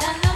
La la